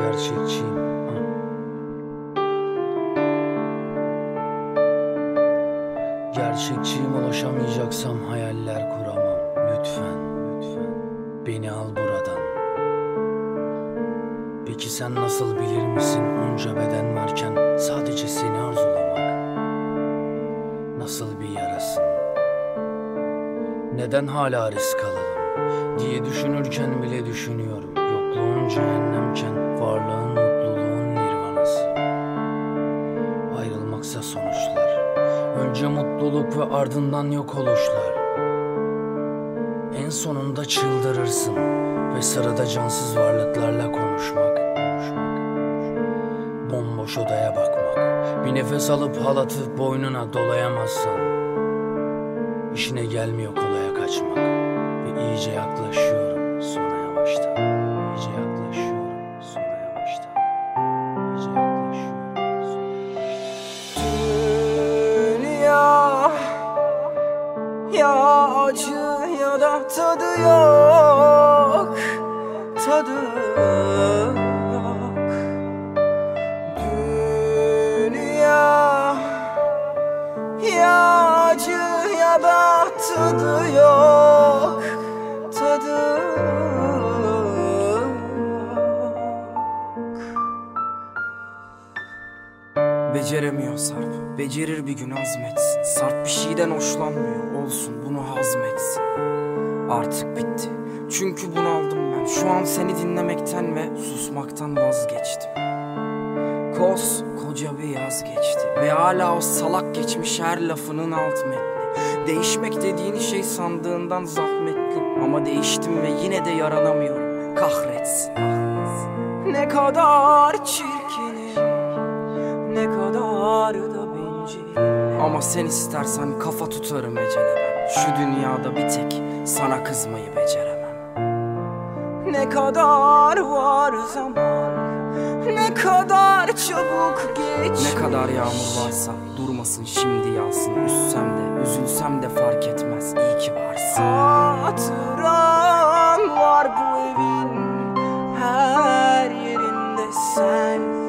gerçekçiyim. Ha. Gerçekçiyim ulaşamayacaksam hayaller kuramam. Lütfen, lütfen beni al buradan. Peki sen nasıl bilir misin onca beden varken sadece seni arzulamak? Nasıl bir yarasın? Neden hala risk alalım diye düşünürken bile düşünüyorum. Yokluğun cehennemken varlığın mutluluğun nirvanası. Ayrılmaksa sonuçlar. Önce mutluluk ve ardından yok oluşlar. En sonunda çıldırırsın ve sırada cansız varlıklarla konuşmak. konuşmak. Bomboş odaya bakmak. Bir nefes alıp halatı boynuna dolayamazsan. İşine gelmiyor kolaya kaçmak. Ve iyice yaklaşıyorum sona yavaştan. İyice yaklaşıyorum sona yavaştan. İyice Dünya Ya acı ya da tadı yok Tadı yok. Dünya Ya acı ya da tadı yok Beceremiyor Sarp. Becerir bir gün azmetsin. Sarp bir şeyden hoşlanmıyor. Olsun bunu hazmetsin. Artık bitti. Çünkü bunaldım ben. Şu an seni dinlemekten ve susmaktan vazgeçtim. Kos koca bir yaz geçti. Ve hala o salak geçmiş her lafının alt metni. Değişmek dediğin şey sandığından zahmetli. Ama değiştim ve yine de yaranamıyorum. Kahretsin. Ne kadar çirkinim. Ama sen istersen kafa tutarım eceleme Şu dünyada bir tek sana kızmayı beceremem. Ne kadar var zaman Ne kadar çabuk geçmiş. Ne kadar yağmur varsa durmasın şimdi yağsın. Üssem de üzülsem de fark etmez. İyi ki varsın. Hatıran var bu evin her yerinde sen.